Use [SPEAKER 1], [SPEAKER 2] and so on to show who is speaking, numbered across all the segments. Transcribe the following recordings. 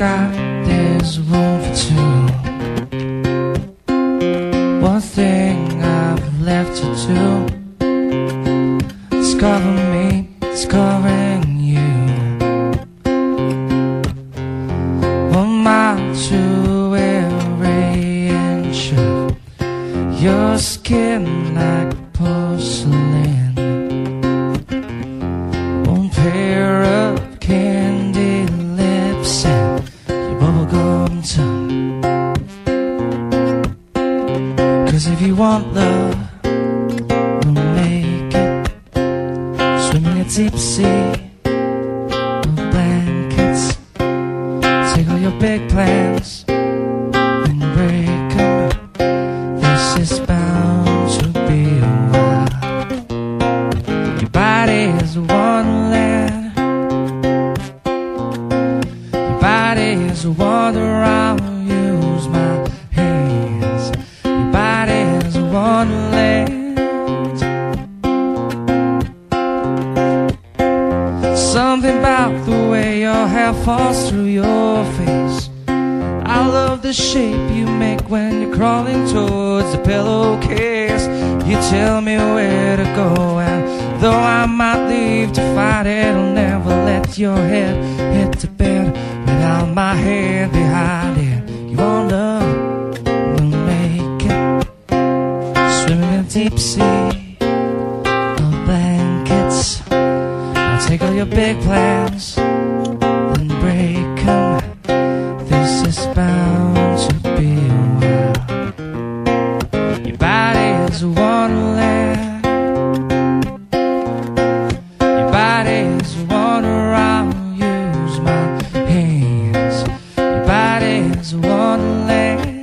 [SPEAKER 1] God there's room for two. One thing I've left to do. Discover me, discovering you. One mile to every inch of your skin like porcelain. Cause if you want love, we'll make it. Swimming a deep sea of blankets. Take all your big plans and break 'em up. This is bound to be a while. Your body is wonderland. Your body is wonder. Something about the way your hair falls through your face. I love the shape you make when you're crawling towards the pillowcase. You tell me where to go, and though I might leave to fight it, I'll never let your head hit the bed without my head behind it. You want love, we'll make it. Swimming in deep sea take all your big plans and break break 'em. This is bound to be a while. Your body is a wonderland. Your body is a wonder. I'll use my hands. Your body is a wonderland.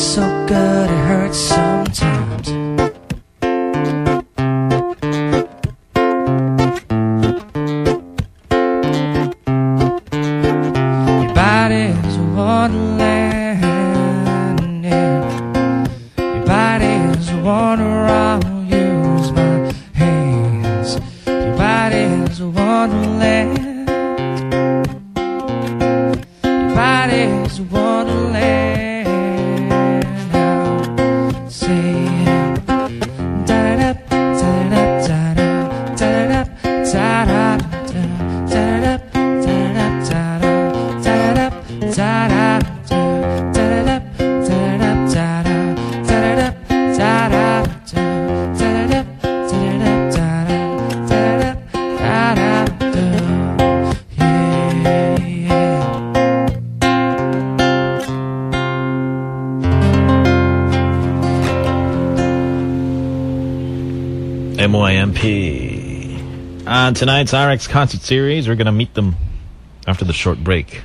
[SPEAKER 1] So good, it hurts sometimes. Your body is a wonderland. Your body is a wonder. I'll use my hands. Your body is a wonderland. Your body is a wonderland.
[SPEAKER 2] MYMP. On uh, tonight's RX concert series, we're going to meet them after the short break.